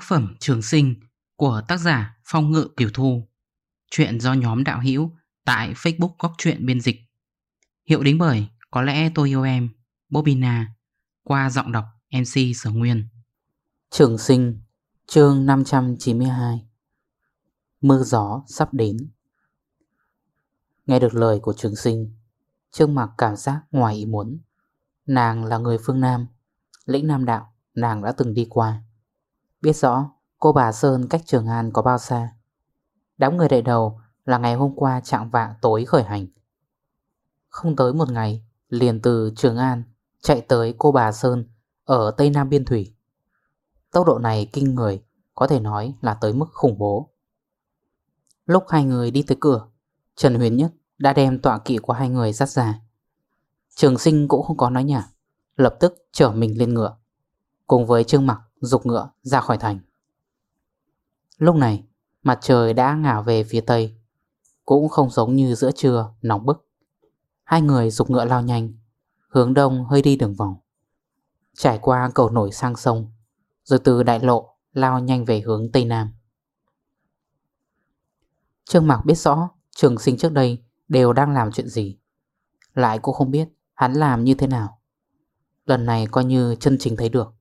Tác phẩm Trường Sinh của tác giả Phong Ngự Kiều Thu. Chuyện do nhóm đạo hữu tại Facebook Góc Chuyện Biên Dịch. Hiệu đính bởi Có lẽ tôi yêu em Bobina Qua giọng đọc MC Sở Nguyên. Trường Sinh, chương 592 Mưa gió sắp đến. Nghe được lời của Trường Sinh, Trương mặc cảm giác ngoài ý muốn. Nàng là người phương Nam, Lĩnh Nam Đạo, nàng đã từng đi qua. Biết rõ cô bà Sơn cách Trường An có bao xa. Đám người đại đầu là ngày hôm qua trạng vạng tối khởi hành. Không tới một ngày, Liền từ Trường An chạy tới cô bà Sơn Ở Tây Nam Biên Thủy. Tốc độ này kinh người, Có thể nói là tới mức khủng bố. Lúc hai người đi tới cửa, Trần Huyền Nhất đã đem tọa kỵ của hai người dắt ra. Trường sinh cũng không có nói nhả Lập tức trở mình lên ngựa. Cùng với Trương Mặc dục ngựa ra khỏi thành. Lúc này, mặt trời đã ngả về phía tây, Cũng không giống như giữa trưa nóng bức. Hai người dục ngựa lao nhanh, Hướng đông hơi đi đường vòng. Trải qua cầu nổi sang sông, Rồi từ đại lộ lao nhanh về hướng tây nam. Trương Mạc biết rõ trường sinh trước đây đều đang làm chuyện gì, Lại cũng không biết hắn làm như thế nào. Lần này coi như chân chính thấy được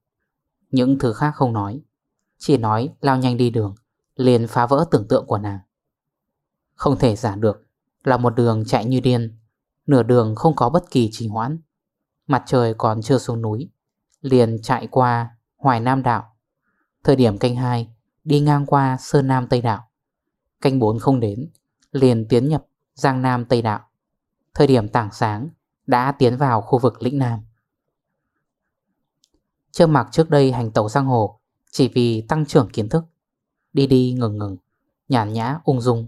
những thứ khác không nói. Chỉ nói lao nhanh đi đường, Liền phá vỡ tưởng tượng của nàng. Không thể giả được Là một đường chạy như điên, Nửa đường không có bất kỳ trì hoãn. Mặt trời còn chưa xuống núi, Liền chạy qua Hoài Nam Đạo. Thời điểm canh 2 Đi ngang qua Sơn Nam Tây Đạo. Canh 4 không đến, Liền tiến nhập Giang Nam Tây Đạo. Thời điểm tảng sáng, Đã tiến vào khu vực lĩnh Nam. Trương Mạc trước đây hành tẩu sang hồ, Chỉ vì tăng trưởng kiến thức. Đi đi ngừng ngừng, Nhàn nhã ung dung.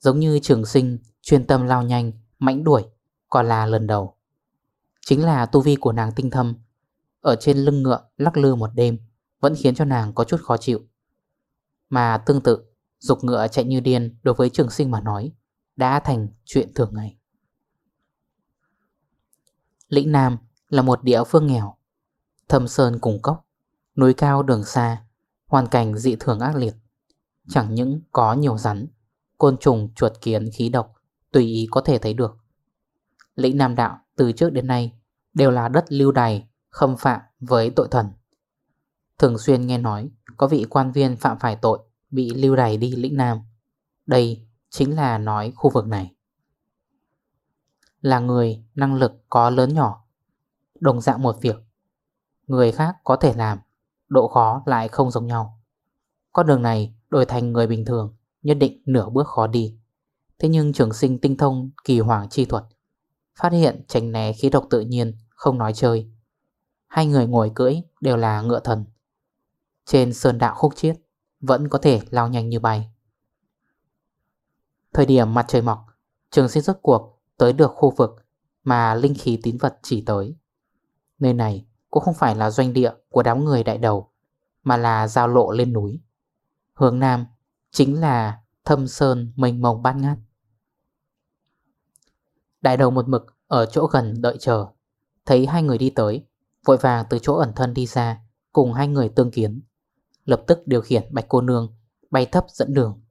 Giống như trường sinh, chuyên tâm lao nhanh, Mãnh đuổi, Còn là lần đầu. Chính là tu vi của nàng tinh thâm, Ở trên lưng ngựa lắc lư một đêm, Vẫn khiến cho nàng có chút khó chịu. Mà tương tự, Dục ngựa chạy như điên đối với trường sinh mà nói, Đã thành chuyện thường ngày. Lĩnh Nam là một địa phương nghèo Thâm sơn cùng cốc, Núi cao đường xa, Hoàn cảnh dị thường ác liệt. Chẳng những có nhiều rắn, Côn trùng chuột kiến khí độc Tùy ý có thể thấy được. Lĩnh Nam Đạo từ trước đến nay Đều là đất lưu đày, Khâm phạm với tội thần. Thường xuyên nghe nói Có vị quan viên phạm phải tội Bị lưu đày đi lĩnh Nam. Đây chính là nói khu vực này. Là người năng lực có lớn nhỏ, Đồng dạng một việc Người khác có thể làm, Độ khó lại không giống nhau. Con đường này đổi thành người bình thường, Nhất định nửa bước khó đi. Thế nhưng trường sinh tinh thông kỳ hoàng chi thuật, Phát hiện tránh né khí độc tự nhiên, Không nói chơi. Hai người ngồi cưỡi đều là ngựa thần. Trên sơn đạo khúc chiết, Vẫn có thể lao nhanh như bay. Thời điểm mặt trời mọc, Trường sinh rốt cuộc tới được khu vực Mà linh khí tín vật chỉ tới. Nơi này cũng không phải là doanh địa của đám người đại đầu, Mà là giao lộ lên núi. Hướng Nam chính là thâm sơn mênh mông bát ngát. Đại đầu một mực ở chỗ gần đợi chờ. Thấy hai người đi tới, Vội vàng từ chỗ ẩn thân đi ra, Cùng hai người tương kiến. Lập tức điều khiển bạch cô nương Bay thấp dẫn đường,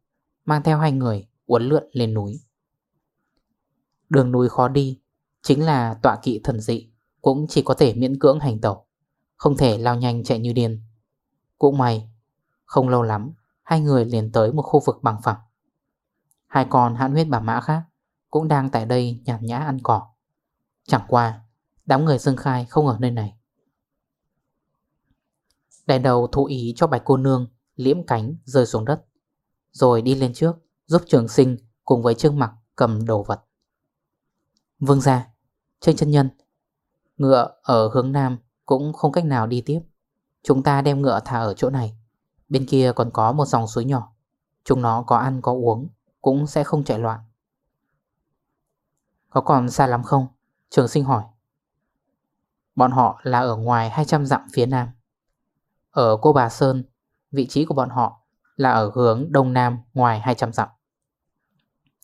Mang theo hai người uốn lượn lên núi. Đường núi khó đi Chính là tọa kỵ thần dị cũng chỉ có thể miễn cưỡng hành tẩu, Không thể lao nhanh chạy như điên. Cũng may, Không lâu lắm, Hai người liền tới một khu vực bằng phẳng. Hai con hãn huyết bà mã khác Cũng đang tại đây nhàn nhã ăn cỏ. Chẳng qua, Đám người dương khai không ở nơi này. Đèn đầu thụ ý cho bạch cô nương Liễm cánh rơi xuống đất, Rồi đi lên trước Giúp trường sinh cùng với trương mặc cầm đồ vật. Vương ra Trên chân nhân Ngựa ở hướng Nam cũng không cách nào đi tiếp. Chúng ta đem ngựa thả ở chỗ này. Bên kia còn có một dòng suối nhỏ. Chúng nó có ăn có uống, Cũng sẽ không chạy loạn. Có còn xa lắm không? Trường sinh hỏi. Bọn họ là ở ngoài 200 dặm phía nam. Ở Cô Bà Sơn, Vị trí của bọn họ là ở hướng đông nam ngoài 200 dặm.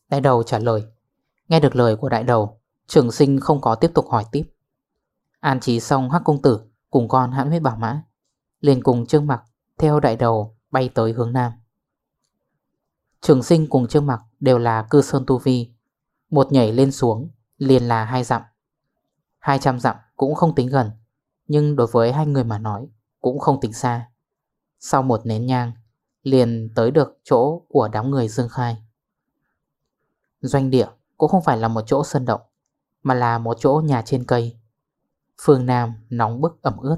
Đại đầu trả lời. Nghe được lời của đại đầu, Trường sinh không có tiếp tục hỏi tiếp. An trí xong hắc công tử, Cùng con hãn huyết bảo mã, liền cùng Trương Mặc Theo đại đầu bay tới hướng nam. Trường sinh cùng Trương Mặc đều là cư sơn tu vi, Một nhảy lên xuống liền là hai dặm. 200 dặm cũng không tính gần, Nhưng đối với hai người mà nói Cũng không tính xa. Sau một nén nhang, Liền tới được chỗ của đám người Dương Khai. Doanh địa cũng không phải là một chỗ sân động, Mà là một chỗ nhà trên cây. Phương Nam nóng bức ẩm ướt,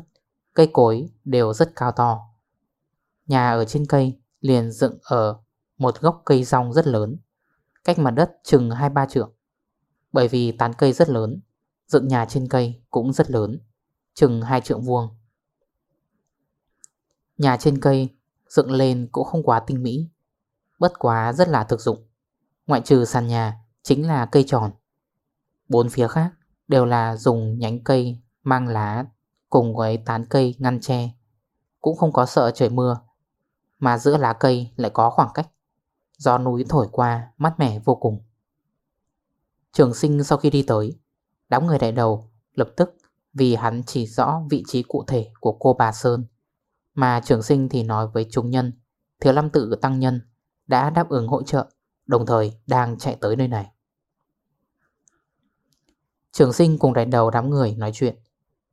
Cây cối đều rất cao to. Nhà ở trên cây liền dựng ở một gốc cây rong rất lớn, Cách mặt đất chừng 2-3 trượng. Bởi vì tán cây rất lớn, Dựng nhà trên cây cũng rất lớn, Chừng 2 trượng vuông. Nhà trên cây dựng lên cũng không quá tinh mỹ, Bất quá rất là thực dụng. Ngoại trừ sàn nhà chính là cây tròn. Bốn phía khác đều là dùng nhánh cây mang lá cùng với tán cây ngăn che Cũng không có sợ trời mưa, Mà giữa lá cây lại có khoảng cách. Gió núi thổi qua, mát mẻ vô cùng. Trường sinh sau khi đi tới, Đám người đại đầu lập tức vì hắn chỉ rõ vị trí cụ thể của cô bà Sơn, Mà trường sinh thì nói với chúng nhân, Thiếu lâm tự tăng nhân đã đáp ứng hỗ trợ, Đồng thời đang chạy tới nơi này. Trường sinh cùng đại đầu đám người nói chuyện.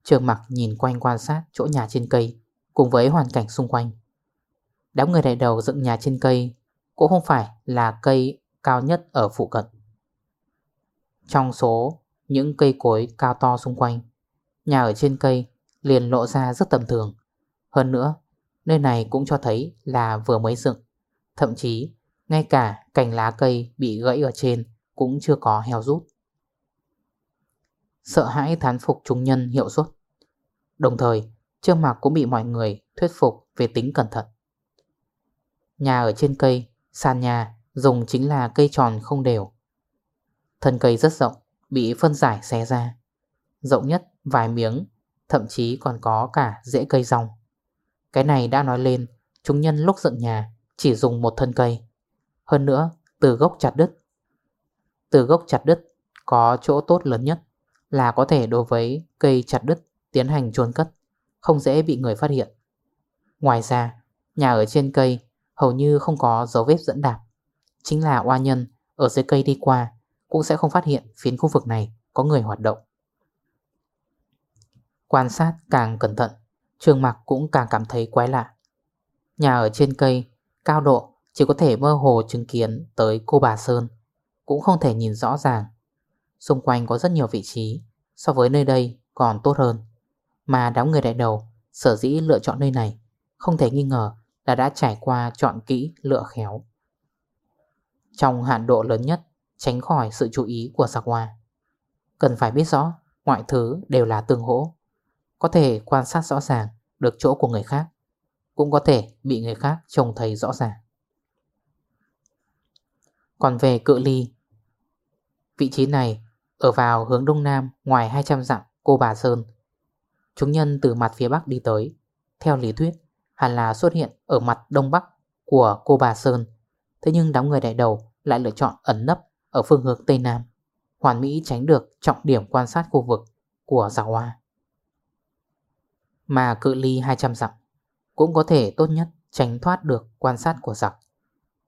Trường mặc nhìn quanh quan sát chỗ nhà trên cây, Cùng với hoàn cảnh xung quanh. Đám người đại đầu dựng nhà trên cây Cũng không phải là cây cao nhất ở phụ cận. Trong số những cây cối cao to xung quanh, Nhà ở trên cây liền lộ ra rất tầm thường. Hơn nữa, Nơi này cũng cho thấy là vừa mới dựng, Thậm chí ngay cả cành lá cây bị gãy ở trên Cũng chưa có heo rút. Sợ hãi thán phục chúng nhân hiệu suất. Đồng thời, Trương Mạc cũng bị mọi người thuyết phục về tính cẩn thận. Nhà ở trên cây, Sàn nhà dùng chính là cây tròn không đều. Thân cây rất rộng, Bị phân giải xé ra. Rộng nhất vài miếng, Thậm chí còn có cả rễ cây rong. Cái này đã nói lên, Chúng nhân lúc dựng nhà Chỉ dùng một thân cây. Hơn nữa, từ gốc chặt đứt. Từ gốc chặt đứt Có chỗ tốt lớn nhất. Là có thể đối với cây chặt đứt Tiến hành chôn cất, Không dễ bị người phát hiện. Ngoài ra, Nhà ở trên cây Hầu như không có dấu vết dẫn đạp. Chính là oa nhân Ở dưới cây đi qua Cũng sẽ không phát hiện phiến khu vực này Có người hoạt động. Quan sát càng cẩn thận Trường mặc cũng càng cảm thấy quái lạ. Nhà ở trên cây Cao độ chỉ có thể mơ hồ chứng kiến Tới cô bà Sơn, Cũng không thể nhìn rõ ràng Xung quanh có rất nhiều vị trí, So với nơi đây còn tốt hơn. Mà đám người đại đầu, Sở dĩ lựa chọn nơi này, Không thể nghi ngờ là đã trải qua chọn kỹ lựa khéo. Trong hạn độ lớn nhất, Tránh khỏi sự chú ý của giặc hoa. Cần phải biết rõ, Mọi thứ đều là tương hỗ. Có thể quan sát rõ ràng Được chỗ của người khác, Cũng có thể bị người khác trông thấy rõ ràng. Còn về cự ly, Vị trí này ở vào hướng đông nam, Ngoài 200 dặm, cô bà Sơn. Chúng nhân từ mặt phía bắc đi tới. Theo lý thuyết, hẳn là xuất hiện ở mặt đông bắc của cô bà Sơn. Thế nhưng đám người đại đầu lại lựa chọn ẩn nấp ở phương hướng Tây Nam, Hoàn Mỹ tránh được trọng điểm quan sát khu vực của giặc hoa. Mà cự ly 200 dặm cũng có thể tốt nhất tránh thoát được quan sát của giặc.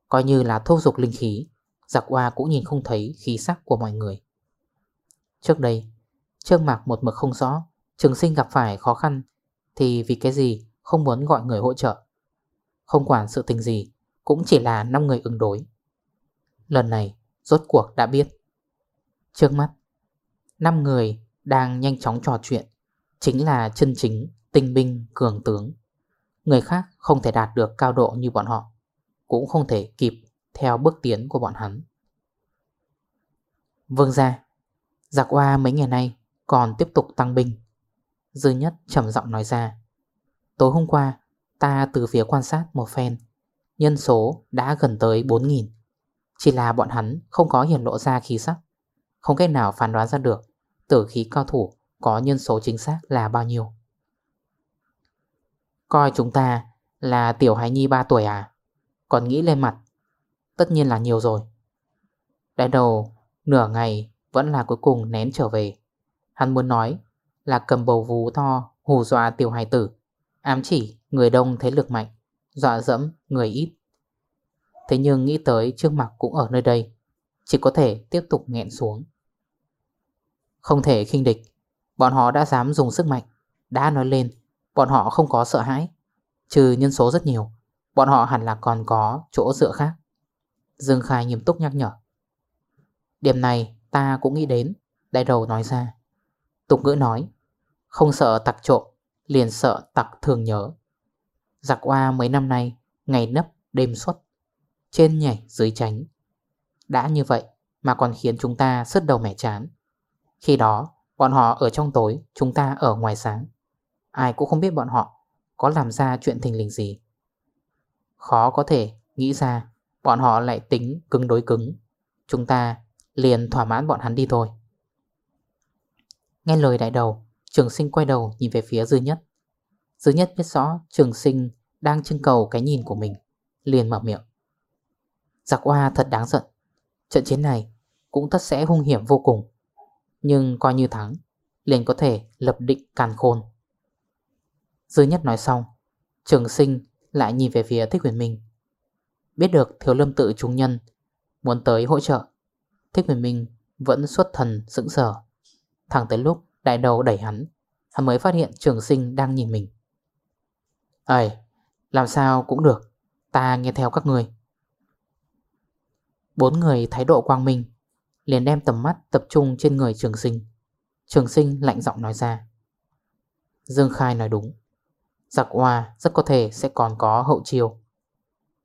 Coi như là thô dục linh khí, Giặc hoa cũng nhìn không thấy khí sắc của mọi người. Trước đây Trương Mạc một mực không rõ, Trường sinh gặp phải khó khăn, Thì vì cái gì không muốn gọi người hỗ trợ? Không quản sự tình gì, Cũng chỉ là 5 người ứng đối. Lần này, rốt cuộc đã biết. Trước mắt 5 người đang nhanh chóng trò chuyện, Chính là chân chính, tinh binh, cường tướng. Người khác không thể đạt được cao độ như bọn họ, Cũng không thể kịp theo bước tiến của bọn hắn. Vương ra Giặc hoa mấy ngày nay còn tiếp tục tăng binh. Dư nhất trầm giọng nói ra. Tối hôm qua, ta từ phía quan sát một phen. Nhân số đã gần tới 4.000 Chỉ là bọn hắn không có hiển lộ ra khí sắc. Không cách nào phán đoán ra được Tử khí cao thủ có nhân số chính xác là bao nhiêu. Coi chúng ta là tiểu hài nhi 3 tuổi à? Còn nghĩ lên mặt, Tất nhiên là nhiều rồi. Đại đầu nửa ngày vẫn là cuối cùng nén trở về. Hắn muốn nói là cầm bầu vú to Hù dọa tiểu hài tử, Ám chỉ người đông thế lực mạnh, Dọa dẫm người ít. Thế nhưng nghĩ tới Trương Mặc cũng ở nơi đây, Chỉ có thể tiếp tục nghẹn xuống. Không thể khinh địch, Bọn họ đã dám dùng sức mạnh, Đã nói lên, Bọn họ không có sợ hãi, Trừ nhân số rất nhiều, Bọn họ hẳn là còn có chỗ dựa khác. Dương Khai nghiêm túc nhắc nhở. Điểm này ta cũng nghĩ đến. Đại đầu nói ra. Tục ngữ nói, Không sợ tặc trộm, Liền sợ tặc thường nhớ. Giặc qua mấy năm nay, Ngày nấp, đêm xuất, Trên nhảy, dưới tránh. Đã như vậy mà còn khiến chúng ta sứt đầu mẻ chán. Khi đó, Bọn họ ở trong tối, Chúng ta ở ngoài sáng. Ai cũng không biết bọn họ Có làm ra chuyện thình lình gì. Khó có thể nghĩ ra Bọn họ lại tính cứng đối cứng. Chúng ta liền thỏa mãn bọn hắn đi thôi. Nghe lời đại đầu, Trường sinh quay đầu nhìn về phía dư nhất. Dư nhất biết rõ trường sinh Đang trưng cầu cái nhìn của mình, Liền mở miệng. Giặc hoa thật đáng giận. Trận chiến này cũng tất sẽ hung hiểm vô cùng, Nhưng coi như thắng, Liền có thể lập định càn khôn. Dư nhất nói xong, Trường sinh lại nhìn về phía Thích Huyền Minh. Biết được thiếu lâm tự chúng nhân Muốn tới hỗ trợ Thích Huyền Minh vẫn xuất thần sững sờ. Thẳng tới lúc đại đầu đẩy hắn Hắn mới phát hiện trường sinh đang nhìn mình. Ây Làm sao cũng được, Ta nghe theo các người Bốn người thái độ quang minh, Liền đem tầm mắt tập trung trên người trường sinh. Trường sinh lạnh giọng nói ra. Dương Khai nói đúng. Giặc hoa rất có thể sẽ còn có hậu chiều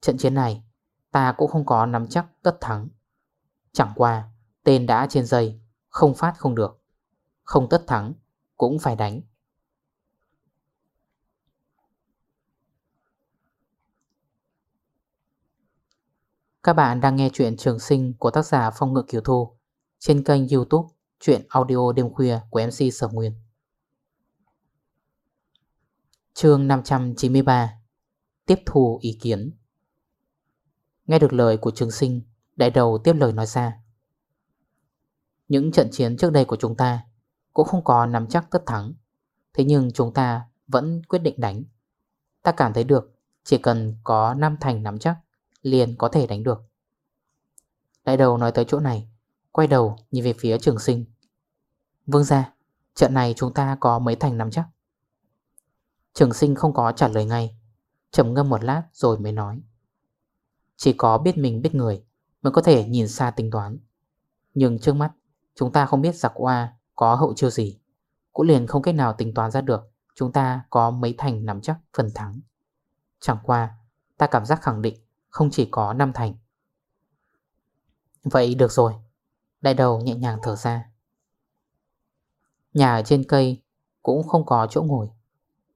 Trận chiến này, Ta cũng không có nắm chắc tất thắng. Chẳng qua Tên đã trên dây Không phát không được. Không tất thắng Cũng phải đánh. Các bạn đang nghe chuyện trường sinh của tác giả Phong Ngự Kiều Thu trên kênh youtube Chuyện audio đêm khuya của MC Sở Nguyên. chương 593 Tiếp thu ý kiến. Nghe được lời của trường sinh, đại đầu tiếp lời nói ra. Những trận chiến trước đây của chúng ta cũng không có nắm chắc tất thắng. Thế nhưng chúng ta vẫn quyết định đánh. Ta cảm thấy được, chỉ cần có 5 thành nắm chắc, liền có thể đánh được. Đại đầu nói tới chỗ này, quay đầu nhìn về phía trường sinh. Vương ra, trận này chúng ta có mấy thành nắm chắc. Trường sinh không có trả lời ngay, trầm ngâm một lát rồi mới nói. Chỉ có biết mình biết người mới có thể nhìn xa tính toán. Nhưng trước mắt, chúng ta không biết giặc oa có hậu chiêu gì. Cũng liền không cách nào tính toán ra được chúng ta có mấy thành nắm chắc phần thắng. Chẳng qua, ta cảm giác khẳng định không chỉ có 5 thành. Vậy được rồi. Đại đầu nhẹ nhàng thở ra. Nhà ở trên cây cũng không có chỗ ngồi.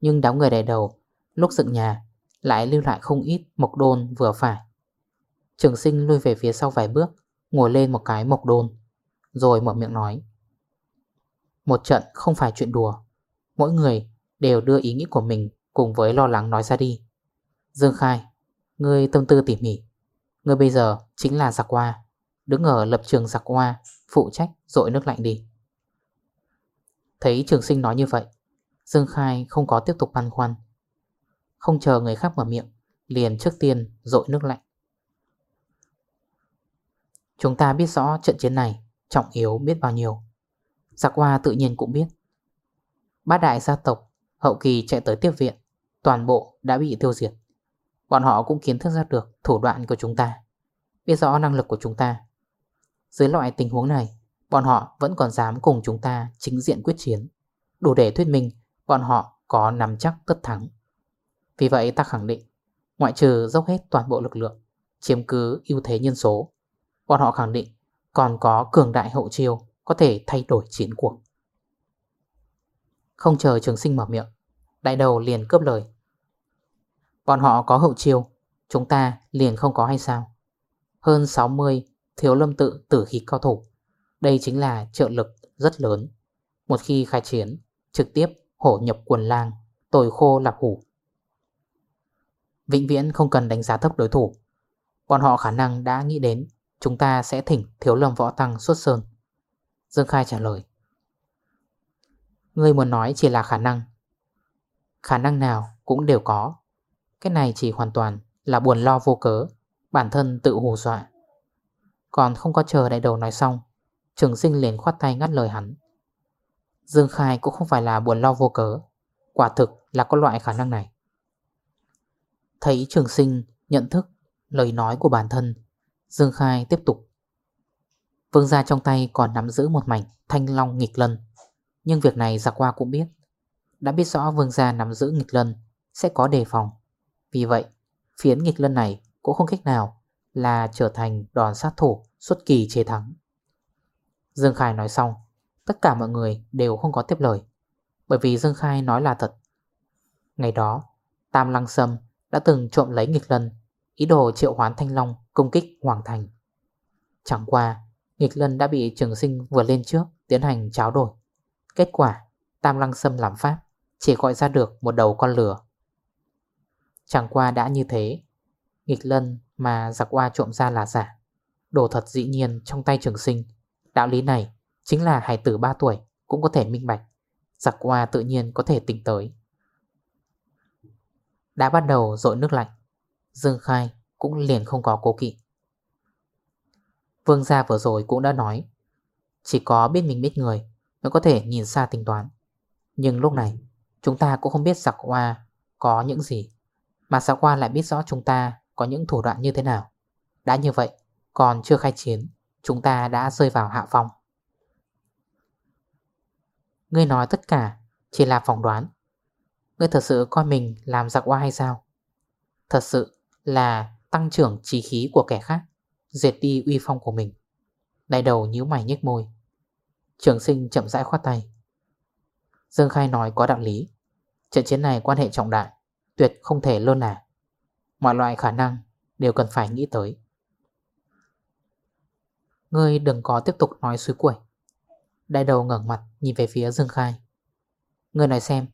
Nhưng đám người đại đầu lúc dựng nhà lại lưu lại không ít mộc đôn vừa phải. Trường sinh lui về phía sau vài bước, ngồi lên một cái mộc đôn, rồi mở miệng nói. Một trận không phải chuyện đùa, mỗi người đều đưa ý nghĩ của mình cùng với lo lắng nói ra đi. Dương Khai, ngươi tâm tư tỉ mỉ, ngươi bây giờ chính là giặc hoa, đứng ở lập trường giặc hoa, phụ trách dội nước lạnh đi. Thấy trường sinh nói như vậy, Dương Khai không có tiếp tục băn khoăn. Không chờ người khác mở miệng, liền trước tiên dội nước lạnh. Chúng ta biết rõ trận chiến này trọng yếu biết bao nhiêu. Giặc hoa tự nhiên cũng biết. Bát đại gia tộc hậu kỳ chạy tới tiếp viện, toàn bộ đã bị tiêu diệt. Bọn họ cũng kiến thức ra được thủ đoạn của chúng ta, biết rõ năng lực của chúng ta. Dưới loại tình huống này, bọn họ vẫn còn dám cùng chúng ta chính diện quyết chiến. Đủ để thuyết minh bọn họ có nắm chắc tất thắng. Vì vậy ta khẳng định, ngoại trừ dốc hết toàn bộ lực lượng, chiếm cứ ưu thế nhân số, bọn họ khẳng định còn có cường đại hậu chiêu có thể thay đổi chiến cuộc. Không chờ trường sinh mở miệng, đại đầu liền cướp lời. Bọn họ có hậu chiêu, chúng ta liền không có hay sao? Hơn 60 thiếu lâm tự tử khí cao thủ. Đây chính là trợ lực rất lớn. Một khi khai chiến, trực tiếp hổ nhập quần lang, tồi khô lạp hủ. Vĩnh viễn không cần đánh giá thấp đối thủ. Bọn họ khả năng đã nghĩ đến chúng ta sẽ thỉnh thiếu lâm võ tăng xuất sơn. Dương Khai trả lời. Ngươi muốn nói chỉ là khả năng. Khả năng nào cũng đều có. Cái này chỉ hoàn toàn là buồn lo vô cớ, Bản thân tự hù dọa Còn không có chờ đại đầu nói xong, Trường sinh liền khoát tay ngắt lời hắn Dương Khai cũng không phải là buồn lo vô cớ, Quả thực là có loại khả năng này Thấy trường sinh nhận thức lời nói của bản thân Dương Khai tiếp tục. Vương gia trong tay còn nắm giữ một mảnh thanh long nghịch lân, Nhưng việc này giặc qua cũng biết. Đã biết rõ vương gia nắm giữ nghịch lân Sẽ có đề phòng. Vì vậy, phiến nghịch lân này cũng không cách nào Là trở thành đòn sát thủ xuất kỳ chế thắng. Dương Khai nói xong, Tất cả mọi người đều không có tiếp lời, Bởi vì Dương Khai nói là thật. Ngày đó, Tam Lăng Sâm đã từng trộm lấy nghịch lân, Ý đồ triệu hoán Thanh Long công kích Hoàng Thành. Chẳng qua, Nghịch lân đã bị trường sinh vừa lên trước, Tiến hành tráo đổi. Kết quả, Tam Lăng Sâm làm pháp, Chỉ gọi ra được một đầu con lửa. Chẳng qua đã như thế, Nghịch lân mà giặc qua trộm ra là giả. Đồ thật dĩ nhiên trong tay trường sinh. Đạo lý này chính là hải tử 3 tuổi Cũng có thể minh bạch. Giặc qua tự nhiên có thể tỉnh tới. Đã bắt đầu rội nước lạnh. Dương Khai cũng liền không có cố kỵ. Vương gia vừa rồi cũng đã nói, Chỉ có biết mình biết người Mới có thể nhìn xa tính toán. Nhưng lúc này, Chúng ta cũng không biết dạ giặc hoa có những gì, Mà dạ giặc hoa lại biết rõ chúng ta Có những thủ đoạn như thế nào. Đã như vậy, Còn chưa khai chiến, Chúng ta đã rơi vào hạ phong. Ngươi nói tất cả Chỉ là phỏng đoán. Ngươi thật sự coi mình làm dạ giặc hoa hay sao? Thật sự là tăng trưởng trí khí của kẻ khác, Diệt đi uy phong của mình. Đại đầu nhíu mày nhếch môi. Trường sinh chậm rãi khoát tay. Dương Khai nói có đạo lý. Trận chiến này quan hệ trọng đại, Tuyệt không thể lơ là. Mọi loại khả năng đều cần phải nghĩ tới. Ngươi đừng có tiếp tục nói suối quẩy Đại đầu ngẩn mặt nhìn về phía Dương Khai. Ngươi nói xem,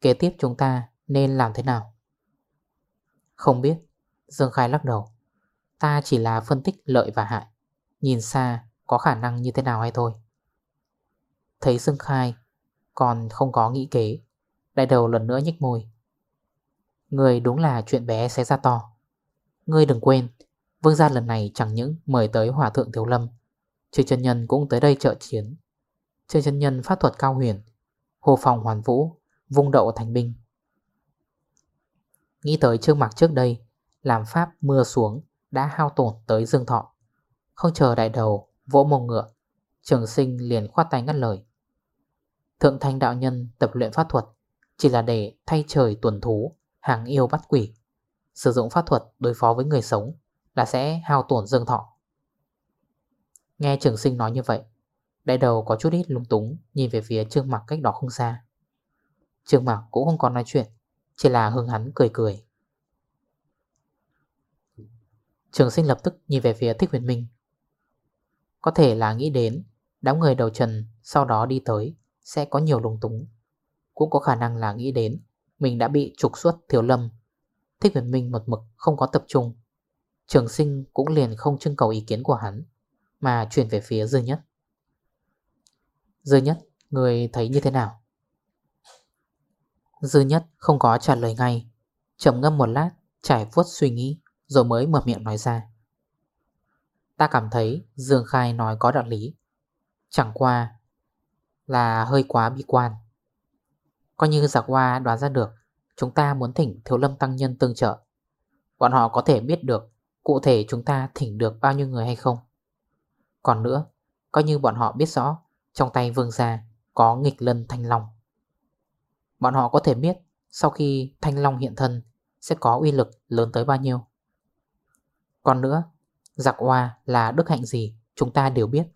Kế tiếp chúng ta nên làm thế nào? Không biết. Dương Khai lắc đầu. Ta chỉ là phân tích lợi và hại. Nhìn xa, có khả năng như thế nào hay thôi. Thấy Dương Khai, Còn không có nghĩ kế. Đại đầu lần nữa nhích môi. Người đúng là chuyện bé sẽ ra to. Ngươi đừng quên, Vương gia lần này chẳng những mời tới Hòa Thượng Thiếu Lâm Trừ chân nhân cũng tới đây trợ chiến. Trừ chân nhân pháp thuật cao huyền, Hồ phòng hoàn vũ, Vung đậu thành binh. Nghĩ tới trước mặt trước đây làm pháp mưa xuống, đã hao tổn tới dương thọ. Không chờ đại đầu vỗ mông ngựa, Trường sinh liền khoát tay ngắt lời. Thượng thanh đạo nhân tập luyện pháp thuật, Chỉ là để thay trời tuần thú, Hàng yêu bắt quỷ. Sử dụng pháp thuật đối phó với người sống Là sẽ hao tổn dương thọ. Nghe trường sinh nói như vậy, Đại đầu có chút ít lung túng Nhìn về phía trương mặc cách đó không xa. Trương mặc cũng không còn nói chuyện, Chỉ là hương hắn cười cười. Trường sinh lập tức nhìn về phía Thích Huyền Minh. Có thể là nghĩ đến, Đám người đầu trần sau đó đi tới, Sẽ có nhiều lùng túng. Cũng có khả năng là nghĩ đến, Mình đã bị trục xuất thiếu lâm. Thích Huyền Minh một mực không có tập trung. Trường sinh cũng liền không trưng cầu ý kiến của hắn, Mà chuyển về phía Dư Nhất. Dư Nhất, Người thấy như thế nào? Dư Nhất không có trả lời ngay, trầm ngâm một lát, Trải vuốt suy nghĩ rồi mới mở miệng nói ra. Ta cảm thấy Dương Khai nói có đạo lý. Chẳng qua Là hơi quá bi quan. Coi như giặc hoa đoán ra được, Chúng ta muốn thỉnh thiếu lâm tăng nhân tương trợ. Bọn họ có thể biết được Cụ thể chúng ta thỉnh được bao nhiêu người hay không. Còn nữa, Coi như bọn họ biết rõ, Trong tay vương gia có nghịch lân thanh long. Bọn họ có thể biết Sau khi thanh long hiện thân Sẽ có uy lực lớn tới bao nhiêu còn nữa, giặc hoa là đức hạnh gì chúng ta đều biết.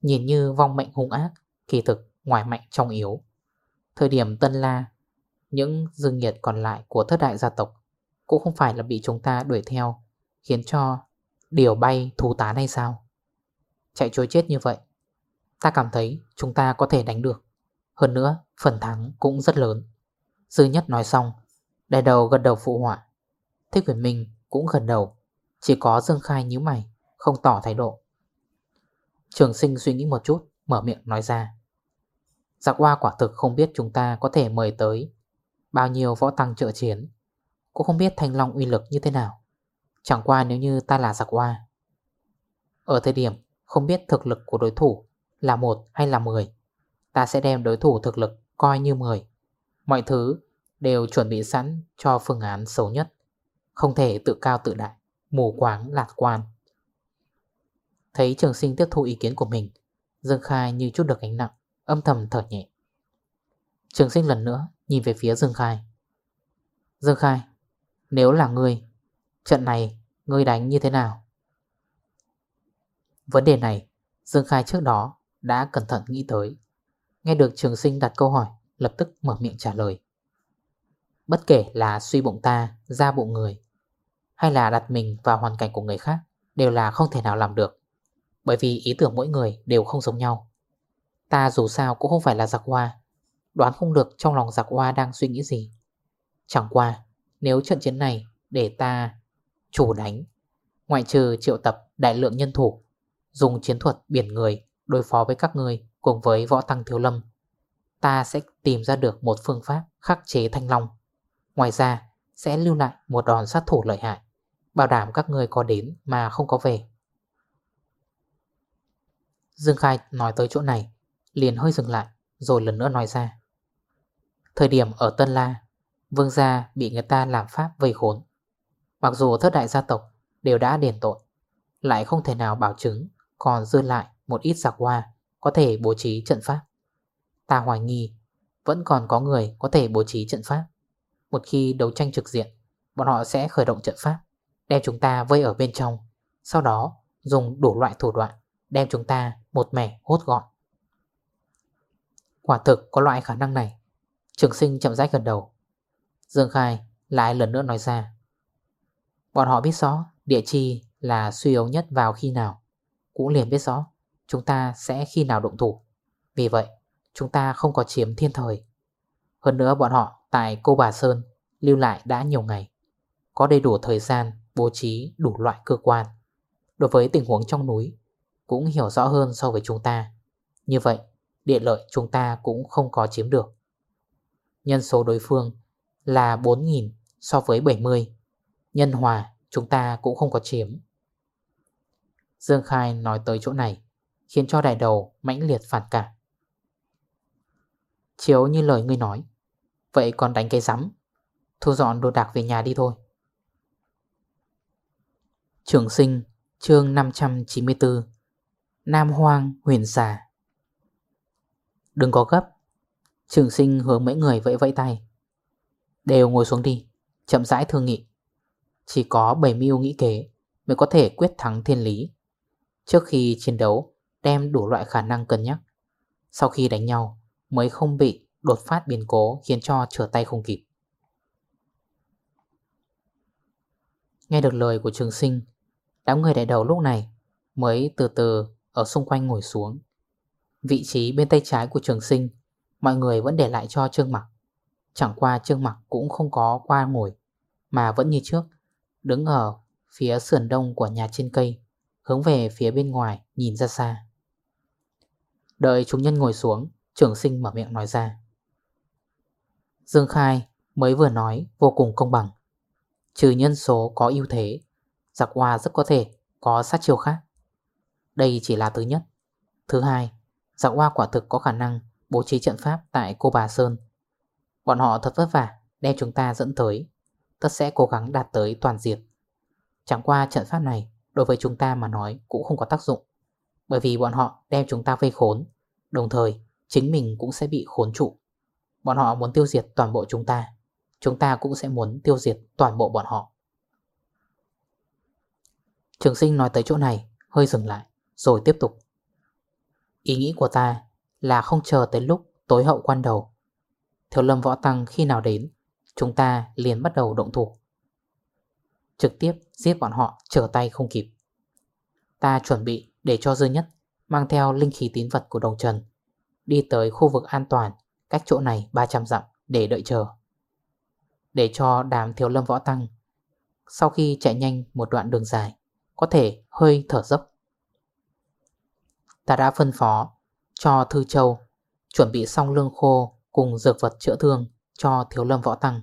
Nhìn như vong mệnh hung ác, kỳ thực ngoài mạnh trong yếu. Thời điểm Tân La, những dương nhiệt còn lại của thất đại gia tộc cũng không phải là bị chúng ta đuổi theo, khiến cho điều bay thú tán hay sao? Chạy trôi chết như vậy, ta cảm thấy chúng ta có thể đánh được. Hơn nữa, phần thắng cũng rất lớn. Dư nhất nói xong, đại đầu gần đầu phụ họa. Thích quyền minh cũng gần đầu. Chỉ có Dương Khai nhíu mày, Không tỏ thái độ. Trường sinh suy nghĩ một chút, Mở miệng nói ra. Giặc hoa quả thực không biết chúng ta có thể mời tới Bao nhiêu võ tăng trợ chiến. Cũng không biết thanh long uy lực như thế nào. Chẳng qua nếu như ta là giặc hoa. Ở thời điểm không biết thực lực của đối thủ là một hay là 10 Ta sẽ đem đối thủ thực lực coi như 10 Mọi thứ đều chuẩn bị sẵn cho phương án xấu nhất. Không thể tự cao tự đại. Mù quáng, lạc quan. Thấy trường sinh tiếp thu ý kiến của mình, Dương Khai như chút được gánh nặng, Âm thầm thở nhẹ. Trường sinh lần nữa nhìn về phía Dương Khai. Dương Khai, Nếu là ngươi, Trận này ngươi đánh như thế nào? Vấn đề này, Dương Khai trước đó đã cẩn thận nghĩ tới. Nghe được trường sinh đặt câu hỏi, Lập tức mở miệng trả lời. Bất kể là suy bụng ta Ra bụng người hay là đặt mình vào hoàn cảnh của người khác Đều là không thể nào làm được. Bởi vì ý tưởng mỗi người đều không giống nhau. Ta dù sao cũng không phải là giặc hoa Đoán không được trong lòng giặc hoa đang suy nghĩ gì. Chẳng qua, Nếu trận chiến này để ta chủ đánh, Ngoại trừ triệu tập đại lượng nhân thủ, Dùng chiến thuật biển người Đối phó với các người cùng với võ tăng thiếu lâm, Ta sẽ tìm ra được một phương pháp khắc chế thanh long. Ngoài ra, sẽ lưu lại một đòn sát thủ lợi hại. Bảo đảm các người có đến mà không có về. Dương Khai nói tới chỗ này, Liền hơi dừng lại, Rồi lần nữa nói ra. Thời điểm ở Tân La, Vương gia bị người ta làm pháp vây khốn. Mặc dù thất đại gia tộc Đều đã đền tội, Lại không thể nào bảo chứng Còn dư lại một ít giặc hoa Có thể bố trí trận pháp. Ta hoài nghi Vẫn còn có người có thể bố trí trận pháp. Một khi đấu tranh trực diện, Bọn họ sẽ khởi động trận pháp. Đem chúng ta vây ở bên trong. Sau đó, dùng đủ loại thủ đoạn Đem chúng ta một mẻ hốt gọn. Quả thực có loại khả năng này. Trường sinh chậm rãi gần đầu. Dương Khai lại lần nữa nói ra. Bọn họ biết rõ địa chi là suy yếu nhất vào khi nào. Cũng liền biết rõ chúng ta sẽ khi nào động thủ. Vì vậy, chúng ta không có chiếm thiên thời. Hơn nữa bọn họ tại Cô Bà Sơn lưu lại đã nhiều ngày. Có đầy đủ thời gian bố trí đủ loại cơ quan. Đối với tình huống trong núi, Cũng hiểu rõ hơn so với chúng ta. Như vậy, địa lợi chúng ta cũng không có chiếm được. Nhân số đối phương là 4.000 so với 70 Nhân hòa chúng ta cũng không có chiếm. Dương Khai nói tới chỗ này, Khiến cho đại đầu mãnh liệt phản cảm. Chiếu như lời ngươi nói, Vậy còn đánh cái rắm, Thu dọn đồ đạc về nhà đi thôi. Trường sinh, chương 594 Nam Hoang, huyền xà. Đừng có gấp. Trường sinh hướng mấy người vẫy vẫy tay. Đều ngồi xuống đi, Chậm rãi thương nghị. Chỉ có 7 mưu nghĩ kế Mới có thể quyết thắng thiên lý. Trước khi chiến đấu, Đem đủ loại khả năng cân nhắc. Sau khi đánh nhau, Mới không bị đột phát biến cố Khiến cho trở tay không kịp. Nghe được lời của trường sinh Đám người đại đầu lúc này Mới từ từ ở xung quanh ngồi xuống. Vị trí bên tay trái của trường sinh, Mọi người vẫn để lại cho Trương Mặc. Chẳng qua Trương Mặc cũng không có qua ngồi, Mà vẫn như trước, Đứng ở phía sườn đông của nhà trên cây, Hướng về phía bên ngoài nhìn ra xa. Đợi chúng nhân ngồi xuống, Trường sinh mở miệng nói ra. Dương Khai mới vừa nói vô cùng công bằng, Trừ nhân số có ưu thế Giặc hoa rất có thể có sát chiêu khác Đây chỉ là thứ nhất Thứ hai Giặc hoa quả thực có khả năng bố trí trận pháp tại cô bà Sơn. Bọn họ thật vất vả đem chúng ta dẫn tới, tất sẽ cố gắng đạt tới toàn diệt. Chẳng qua trận pháp này đối với chúng ta mà nói cũng không có tác dụng, bởi vì bọn họ đem chúng ta vây khốn, đồng thời chính mình cũng sẽ bị khốn trụ. Bọn họ muốn tiêu diệt toàn bộ chúng ta, chúng ta cũng sẽ muốn tiêu diệt toàn bộ bọn họ. Trường sinh nói tới chỗ này, hơi dừng lại, rồi tiếp tục. Ý nghĩ của ta là không chờ tới lúc tối hậu quan đầu. Thiếu lâm võ tăng khi nào đến Chúng ta liền bắt đầu động thủ. Trực tiếp giết bọn họ trở tay không kịp. Ta chuẩn bị để cho dư nhất Mang theo linh khí tín vật của đồng trần Đi tới khu vực an toàn Cách chỗ này 300 dặm để đợi chờ. Để cho đám thiếu lâm võ tăng Sau khi chạy nhanh một đoạn đường dài có thể hơi thở dốc. Ta đã phân phó cho Thư Châu Chuẩn bị xong lương khô cùng dược vật chữa thương cho thiếu lâm võ tăng.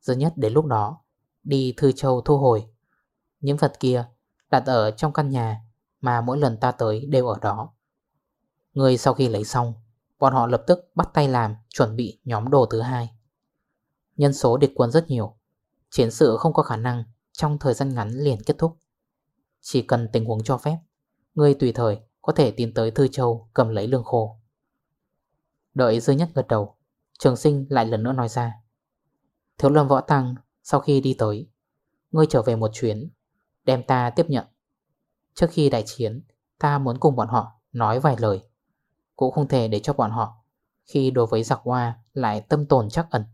Giờ nhất đến lúc đó, Đi Thư Châu thu hồi. Những vật kia đặt ở trong căn nhà Mà mỗi lần ta tới đều ở đó. Người sau khi lấy xong, Bọn họ lập tức bắt tay làm Chuẩn bị nhóm đồ thứ hai. Nhân số địch quân rất nhiều, Chiến sự không có khả năng Trong thời gian ngắn liền kết thúc. Chỉ cần tình huống cho phép ngươi tùy thời có thể tiến tới Thư Châu Cầm lấy lương khô. Đợi dư nhất gật đầu, Trường sinh lại lần nữa nói ra. Thiếu lâm võ tăng, sau khi đi tới, Ngươi trở về một chuyến, Đem ta tiếp nhận. Trước khi đại chiến, Ta muốn cùng bọn họ nói vài lời, Cũng không thể để cho bọn họ, Khi đối với giặc hoa lại tâm tồn chắc ẩn.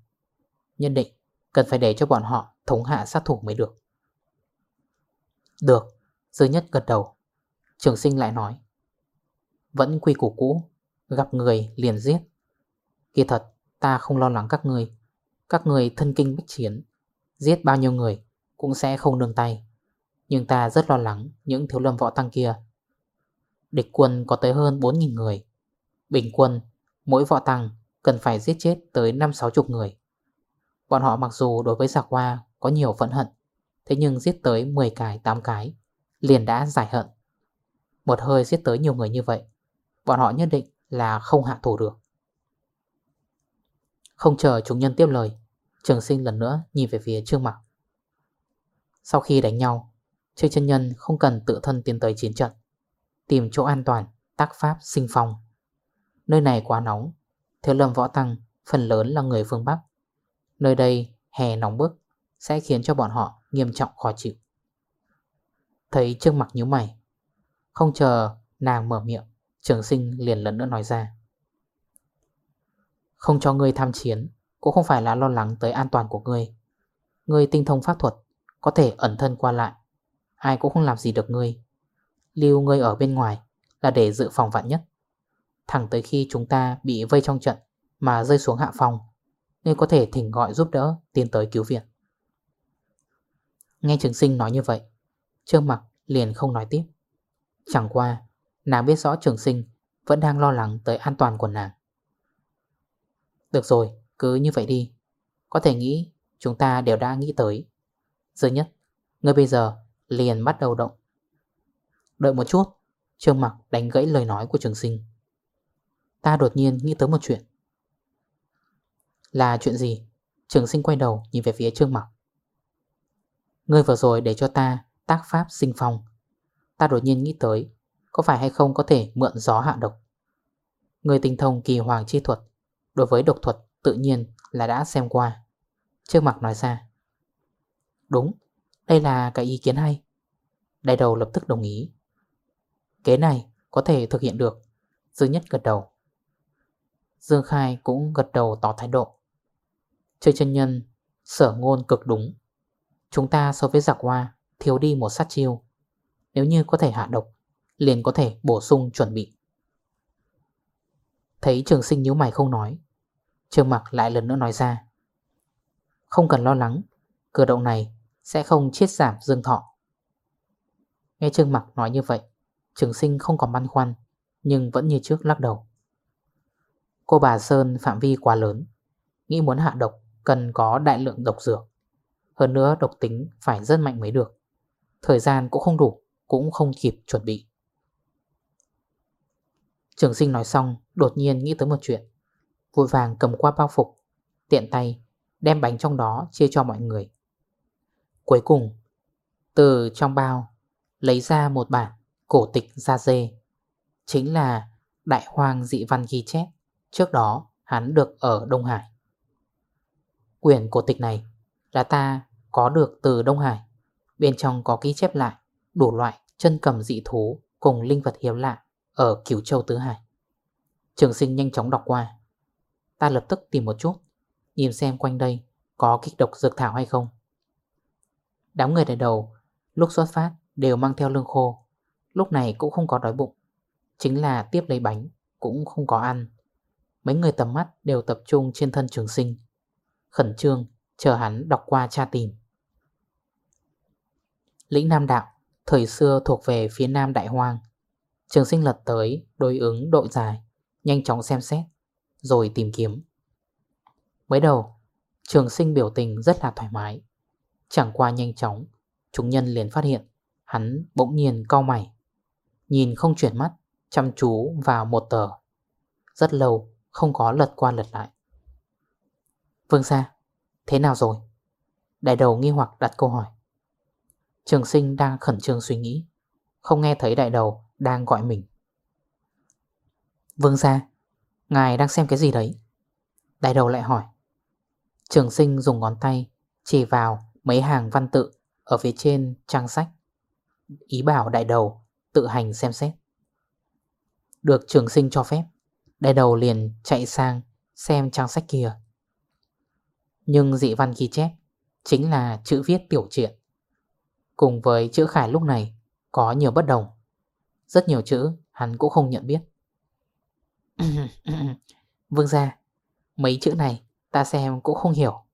Nhân định Cần phải để cho bọn họ thống hạ sát thủ mới được. Được. Dư nhất gật đầu. Trường sinh lại nói, Vẫn quy củ cũ, Gặp người liền giết. Kỳ thật, ta không lo lắng các người. Các người thân kinh bách chiến, Giết bao nhiêu người Cũng sẽ không nương tay. Nhưng ta rất lo lắng những thiếu lâm võ tăng kia. Địch quân có tới hơn 4.000 người. Bình quân, Mỗi võ tăng cần phải giết chết tới 5-60 người. Bọn họ mặc dù đối với giặc hoa Có nhiều phẫn hận, Thế nhưng giết tới 10 cái 8 cái Liền đã giải hận. Một hơi giết tới nhiều người như vậy, Bọn họ nhất định là không hạ thủ được. Không chờ chúng nhân tiếp lời, Trường sinh lần nữa nhìn về phía Trương Mặc. Sau khi đánh nhau chơi chân nhân không cần tự thân tiến tới chiến trận, Tìm chỗ an toàn, Tác pháp sinh phong. Nơi này quá nóng, Thiếu lâm võ tăng phần lớn là người phương Bắc. Nơi đây hè nóng bức Sẽ khiến cho bọn họ nghiêm trọng khó chịu. Thấy Trương Mặc nhíu mày. Không chờ nàng mở miệng, Trường sinh liền lần nữa nói ra. Không cho ngươi tham chiến, cũng không phải là lo lắng tới an toàn của ngươi. Ngươi tinh thông pháp thuật, Có thể ẩn thân qua lại. Ai cũng không làm gì được ngươi. Lưu ngươi ở bên ngoài Là để dự phòng vạn nhất. Thẳng tới khi chúng ta bị vây trong trận Mà rơi xuống hạ phòng Ngươi có thể thỉnh gọi giúp đỡ Tiến tới cứu viện. Nghe trường sinh nói như vậy Trương mặc liền không nói tiếp. Chẳng qua, Nàng biết rõ trường sinh Vẫn đang lo lắng tới an toàn của nàng. Được rồi, cứ như vậy đi. Có thể nghĩ chúng ta đều đã nghĩ tới. Giờ nhất, Ngươi bây giờ liền bắt đầu động. Đợi một chút, Trương Mặc đánh gãy lời nói của trường sinh. Ta đột nhiên nghĩ tới một chuyện. Là chuyện gì? Trường sinh quay đầu nhìn về phía Trương Mặc. Ngươi vừa rồi để cho ta Tác pháp sinh phong. Ta đột nhiên nghĩ tới Có phải hay không có thể mượn gió hạ độc? Người tinh thông kỳ hoàng chi thuật Đối với độc thuật Tự nhiên là đã xem qua. Trước mặt nói ra Đúng, đây là cái ý kiến hay. Đại đầu lập tức đồng ý. Kế này có thể thực hiện được. Dương Nhất gật đầu. Dương Khai cũng gật đầu tỏ thái độ. Chơi chân nhân Sở ngôn cực đúng. Chúng ta so với giặc hoa Thiếu đi một sát chiêu. Nếu như có thể hạ độc, Liền có thể bổ sung chuẩn bị. Thấy trường sinh nhíu mày không nói Trương Mặc lại lần nữa nói ra. Không cần lo lắng, Cử động này sẽ không chết giảm dương thọ. Nghe Trương Mặc nói như vậy, Trường sinh không còn băn khoăn, Nhưng vẫn như trước lắc đầu. Cô bà Sơn phạm vi quá lớn, Nghĩ muốn hạ độc Cần có đại lượng độc dược. Hơn nữa độc tính phải rất mạnh mới được. Thời gian cũng không đủ, Cũng không kịp chuẩn bị. Trường sinh nói xong, Đột nhiên nghĩ tới một chuyện. Vội vàng cầm qua bao phục, Tiện tay đem bánh trong đó chia cho mọi người. Cuối cùng, Từ trong bao Lấy ra một bản cổ tịch da dê, Chính là Đại hoang dị văn ghi chép. Trước đó, hắn được ở Đông Hải. Quyển cổ tịch này Là ta có được từ Đông Hải. Bên trong có ghi chép lại Đủ loại chân cầm dị thú Cùng linh vật hiếm lạ Ở Cửu Châu Tứ Hải Trường sinh nhanh chóng đọc qua. Ta lập tức tìm một chút, Nhìn xem quanh đây có kích độc dược thảo hay không. Đám người đại đầu Lúc xuất phát đều mang theo lương khô, Lúc này cũng không có đói bụng. Chính là tiếp lấy bánh, Cũng không có ăn. Mấy người tầm mắt đều tập trung trên thân trường sinh. Khẩn trương, Chờ hắn đọc qua tra tìm. Lĩnh Nam Đạo, Thời xưa thuộc về phía Nam Đại Hoang. Trường sinh lật tới, đối ứng độ dài Nhanh chóng xem xét, rồi tìm kiếm. Mới đầu, Trường sinh biểu tình rất là thoải mái. Chẳng qua nhanh chóng, Chúng nhân liền phát hiện, Hắn bỗng nhiên cau mày. Nhìn không chuyển mắt, Chăm chú vào một tờ. Rất lâu, không có lật qua lật lại. Vương ra Thế nào rồi? Đại đầu nghi hoặc đặt câu hỏi. Trường sinh đang khẩn trương suy nghĩ, Không nghe thấy đại đầu đang gọi mình. Vương ra Ngài đang xem cái gì đấy? Đại đầu lại hỏi. Trường sinh dùng ngón tay Chỉ vào mấy hàng văn tự Ở phía trên trang sách, Ý bảo đại đầu tự hành xem xét. Được trường sinh cho phép, Đại đầu liền chạy sang Xem trang sách kia. Nhưng dị văn ghi chép Chính là chữ viết tiểu truyện. Cùng với chữ khải lúc này, Có nhiều bất đồng. Rất nhiều chữ, hắn cũng không nhận biết. Vương ra Mấy chữ này ta xem cũng không hiểu.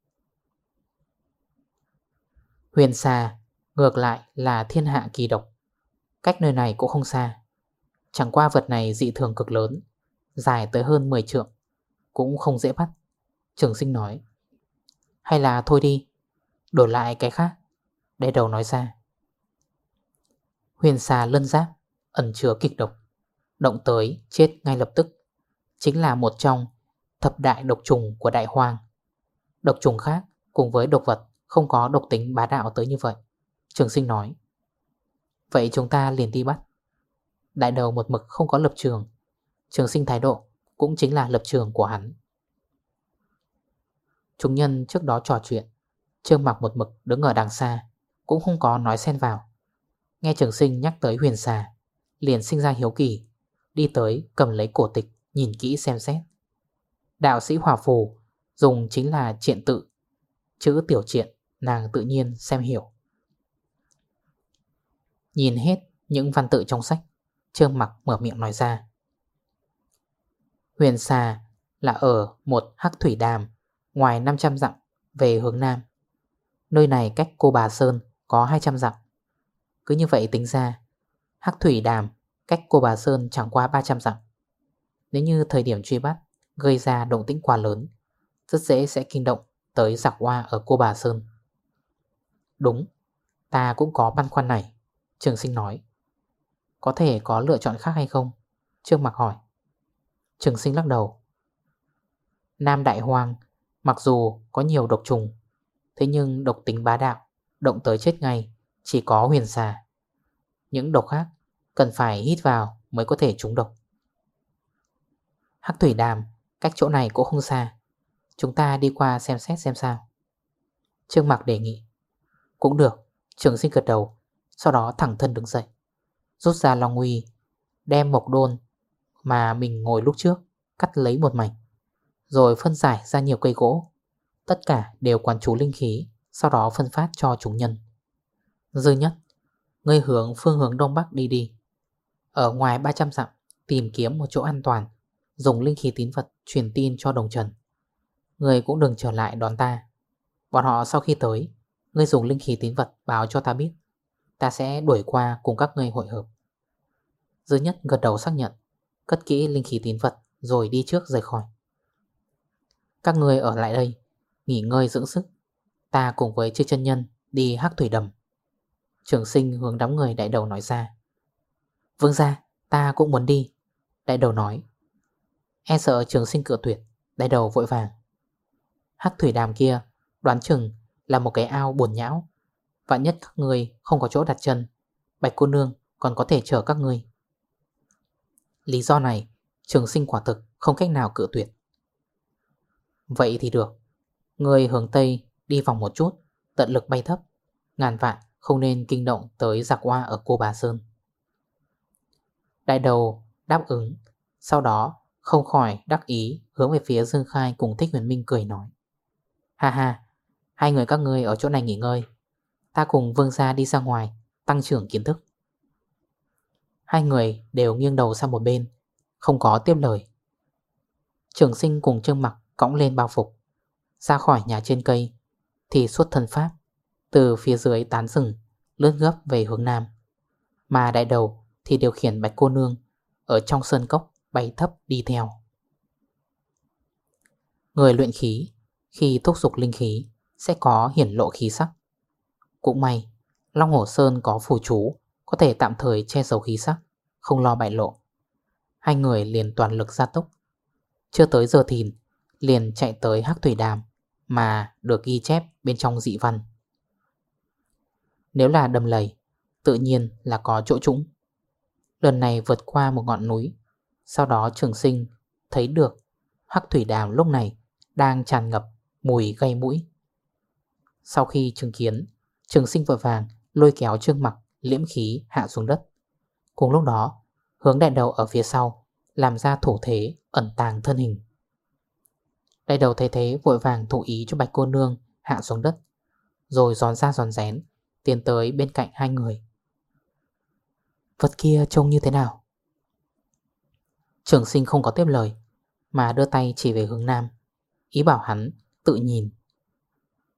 Huyền xà Ngược lại là thiên hạ kỳ độc. Cách nơi này cũng không xa. Chẳng qua vật này dị thường cực lớn, Dài tới hơn 10 trượng, Cũng không dễ bắt. Trường sinh nói, Hay là thôi đi, Đổi lại cái khác, Để đầu nói ra. Huyền xà lân giáp, Ẩn chứa kịch độc. Động tới, chết ngay lập tức. Chính là một trong thập đại độc trùng của đại Hoàng. Độc trùng khác cùng với độc vật Không có độc tính bá đạo tới như vậy. Trường sinh nói, Vậy chúng ta liền đi bắt. Đại đầu một mực không có lập trường. Trường sinh thái độ Cũng chính là lập trường của hắn. Chúng nhân trước đó trò chuyện, Trương mặc một mực đứng ở đằng xa, Cũng không có nói xen vào. Nghe trường sinh nhắc tới huyền xà, Liền sinh ra hiếu kỳ, Đi tới cầm lấy cổ tịch, Nhìn kỹ xem xét. Đạo sĩ hòa phù Dùng chính là triện tự, Chữ tiểu triện, nàng tự nhiên xem hiểu. Nhìn hết những văn tự trong sách, Trương mặc mở miệng nói ra. Huyền xà là ở một hắc thủy đàm, Ngoài 500 dặm về hướng Nam. Nơi này cách cô bà Sơn có 200 dặm. Cứ như vậy tính ra, Hắc thủy đàm cách cô bà Sơn chẳng qua 300 dặm. Nếu như thời điểm truy bắt Gây ra động tĩnh quá lớn, Rất dễ sẽ kinh động tới giặc hoa ở cô bà Sơn. Đúng, Ta cũng có băn khoăn này, Trường sinh nói. Có thể có lựa chọn khác hay không? Trương Mặc hỏi. Trường sinh lắc đầu. Nam Đại Hoang Mặc dù có nhiều độc trùng, Thế nhưng độc tính bá đạo, Động tới chết ngay chỉ có huyền xà. Những độc khác Cần phải hít vào mới có thể trúng độc. Hắc thủy đàm, Cách chỗ này cũng không xa. Chúng ta đi qua xem xét xem sao. Trương Mạc đề nghị. Cũng được, Trường sinh gật đầu, Sau đó thẳng thân đứng dậy. Rút ra Long Nguy Đem mộc đôn Mà mình ngồi lúc trước, Cắt lấy một mảnh, Rồi phân giải ra nhiều cây gỗ. Tất cả đều quản chú linh khí, Sau đó phân phát cho chúng nhân. Dư nhất, Ngươi hướng phương hướng Đông Bắc đi đi. Ở ngoài 300 dặm, Tìm kiếm một chỗ an toàn, Dùng linh khí tín vật truyền tin cho đồng trần. Người cũng đừng trở lại đón ta. Bọn họ sau khi tới, Ngươi dùng linh khí tín vật báo cho ta biết. Ta sẽ đuổi qua cùng các ngươi hội hợp. Dư nhất gật đầu xác nhận, Cất kỹ linh khí tín vật Rồi đi trước rời khỏi. Các ngươi ở lại đây, Nghỉ ngơi dưỡng sức. Ta cùng với chư chân nhân đi hắc thủy đầm. Trường sinh hướng đám người đại đầu nói ra. Vương ra ta cũng muốn đi. Đại đầu nói. E sợ trường sinh cửa tuyệt, Đại đầu vội vàng. Hắc thủy đàm kia, đoán chừng là một cái ao buồn nhão. Vạn nhất các người không có chỗ đặt chân, Bạch cô nương còn có thể chở các người Lý do này, Trường sinh quả thực không cách nào cự tuyệt. Vậy thì được Người hướng Tây đi vòng một chút, Tận lực bay thấp, Ngàn vạn không nên kinh động tới giặc hoa ở cô bà Sơn. Đại đầu đáp ứng, Sau đó không khỏi đắc ý Hướng về phía Dương Khai cùng Thích Huyền Minh cười nói, Ha ha, Hai người các ngươi ở chỗ này nghỉ ngơi, Ta cùng Vương gia đi ra ngoài Tăng trưởng kiến thức. Hai người đều nghiêng đầu sang một bên, Không có tiếp lời. Trường sinh cùng Trương Mặc cõng lên bao phục, Ra khỏi nhà trên cây, Thì xuất thần pháp. Từ phía dưới tán rừng, Lướt gấp về hướng nam. Mà đại đầu thì điều khiển bạch cô nương Ở trong sơn cốc bay thấp đi theo. Người luyện khí, Khi thúc dục linh khí, Sẽ có hiển lộ khí sắc. Cũng may, Long Hổ Sơn có phù chú, Có thể tạm thời che giấu khí sắc, Không lo bại lộ. Hai người liền toàn lực ra tốc. Chưa tới giờ thìn, Liền chạy tới Hắc Thủy Đàm, Mà được ghi chép bên trong dị văn. Nếu là đầm lầy, Tự nhiên là có chỗ trũng. Lần này vượt qua một ngọn núi, Sau đó trường sinh thấy được Hắc Thủy Đàm lúc này đang tràn ngập mùi gây mũi. Sau khi chứng kiến, Trường sinh vội vàng lôi kéo trương mặt liễm khí hạ xuống đất. Cùng lúc đó, hướng đại đầu ở phía sau Làm ra thủ thế ẩn tàng thân hình. Đại đầu thấy thế vội vàng thủ ý cho bạch cô nương hạ xuống đất, Rồi giòn ra giòn rén Tiến tới bên cạnh hai người. Vật kia trông như thế nào? Trường sinh không có tiếp lời, Mà đưa tay chỉ về hướng nam. Ý bảo hắn tự nhìn.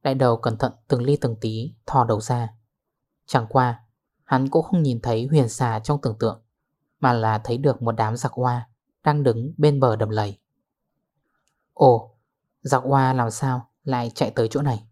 Đại đầu cẩn thận từng ly từng tí thò đầu ra. Chẳng qua, Hắn cũng không nhìn thấy huyền xà trong tưởng tượng, Mà là thấy được một đám giặc hoa Đang đứng bên bờ đầm lầy. Ồ, Giặc hoa làm sao lại chạy tới chỗ này?